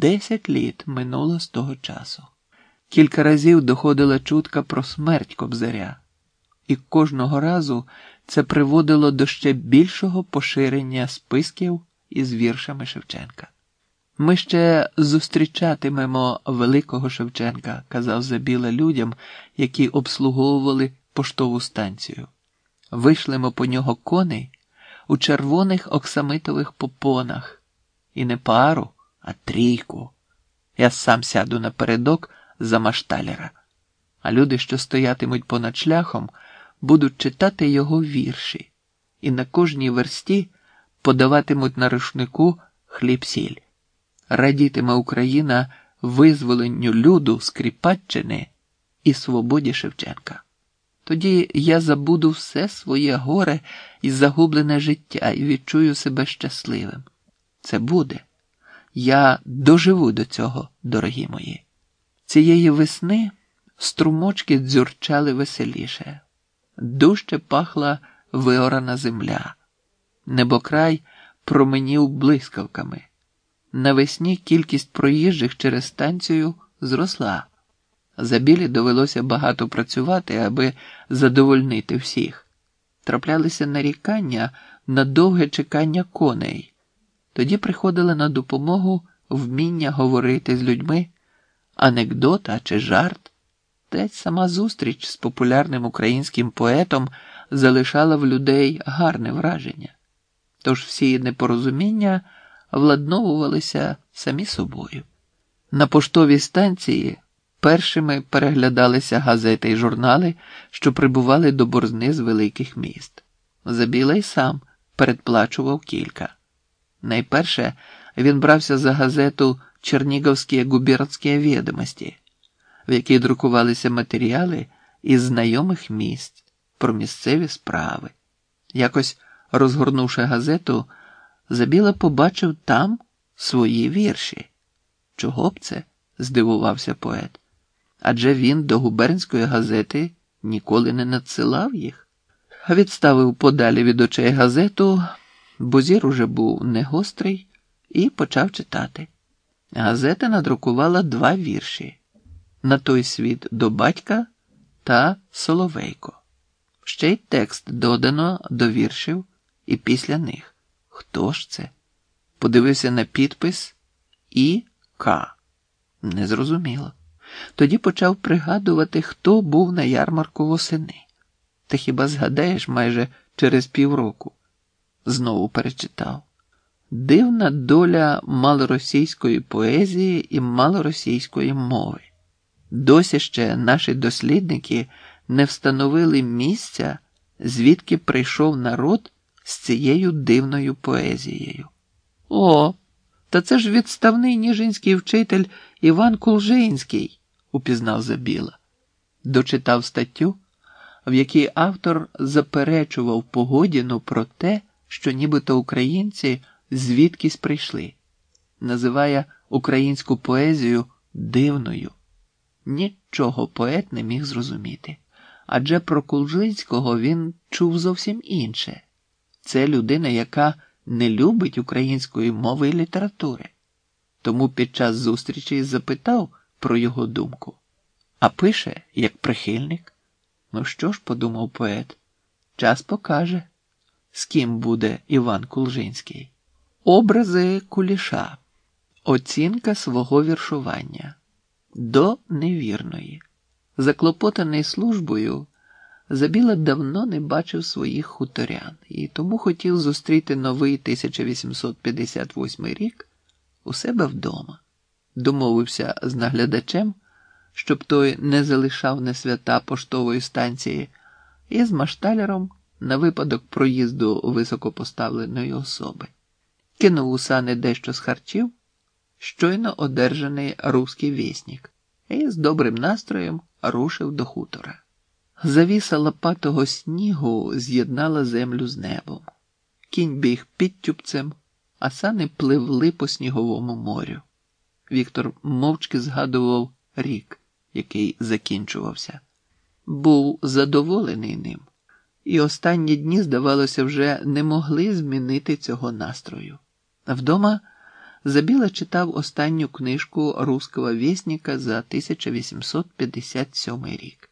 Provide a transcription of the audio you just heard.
Десять літ минуло з того часу. Кілька разів доходила чутка про смерть кобзаря, і кожного разу це приводило до ще більшого поширення списків із віршами Шевченка. Ми ще зустрічатимемо великого Шевченка, казав Забіла людям, які обслуговували поштову станцію. Вишлемо по нього коней у червоних оксамитових попонах, і не пару, а трійку. Я сам сяду напередок за машталера, а люди, що стоятимуть понад шляхом, будуть читати його вірші, і на кожній версті подаватимуть на рушнику хліб сіль. Радітиме Україна визволенню люду Скріпаччини і свободі Шевченка. Тоді я забуду все своє горе і загублене життя і відчую себе щасливим. Це буде. Я доживу до цього, дорогі мої. Цієї весни струмочки дзюрчали веселіше, дужче пахла виорана земля, небокрай променів блискавками. Навесні кількість проїжджих через станцію зросла. Забілі довелося багато працювати, аби задовольнити всіх. Траплялися нарікання на довге чекання коней. Тоді приходили на допомогу вміння говорити з людьми, анекдота чи жарт. Десь сама зустріч з популярним українським поетом залишала в людей гарне враження. Тож всі непорозуміння владновувалися самі собою. На поштовій станції першими переглядалися газети й журнали, що прибували до борзни з великих міст. Забіла й сам передплачував кілька. Найперше він брався за газету Черніговські губернські відомості, в якій друкувалися матеріали із знайомих місць про місцеві справи. Якось розгорнувши газету, Забіла побачив там свої вірші. Чого б це? здивувався поет. Адже він до губернської газети ніколи не надсилав їх. Відставив подалі від очей газету, бо зір уже був негострий, і почав читати. Газета надрукувала два вірші на той світ до батька та Соловейко. Ще й текст додано до віршів і після них. Хто ж це? Подивився на підпис І К. Незрозуміло. Тоді почав пригадувати, хто був на ярмарку восени. Та хіба згадаєш майже через півроку? Знову перечитав. Дивна доля малоросійської поезії і малоросійської мови. Досі ще наші дослідники не встановили місця, звідки прийшов народ з цією дивною поезією. О, та це ж відставний ніжинський вчитель Іван Кулжинський, упізнав Забіла. Дочитав статтю, в якій автор заперечував Погодіну про те, що нібито українці звідкись прийшли, називає українську поезію дивною. Нічого поет не міг зрозуміти, адже про Кулжинського він чув зовсім інше. Це людина, яка не любить української мови і літератури. Тому під час зустрічі запитав про його думку. А пише, як прихильник. Ну що ж, подумав поет, час покаже, з ким буде Іван Кулжинський. Образи куліша, оцінка свого віршування до невірної. Заклопотаний службою. Забіла давно не бачив своїх хуторян і тому хотів зустріти новий 1858 рік у себе вдома. Домовився з наглядачем, щоб той не залишав не свята поштової станції, і з машталером на випадок проїзду високопоставленої особи. Кинув у сани дещо з харчів, щойно одержаний руський вісник, і з добрим настроєм рушив до хутора. Завіса лопатого снігу з'єднала землю з небом. Кінь біг підтюпцем, а сани пливли по сніговому морю. Віктор мовчки згадував рік, який закінчувався. Був задоволений ним, і останні дні, здавалося, вже не могли змінити цього настрою. Вдома Забіла читав останню книжку Руского вісника за 1857 рік.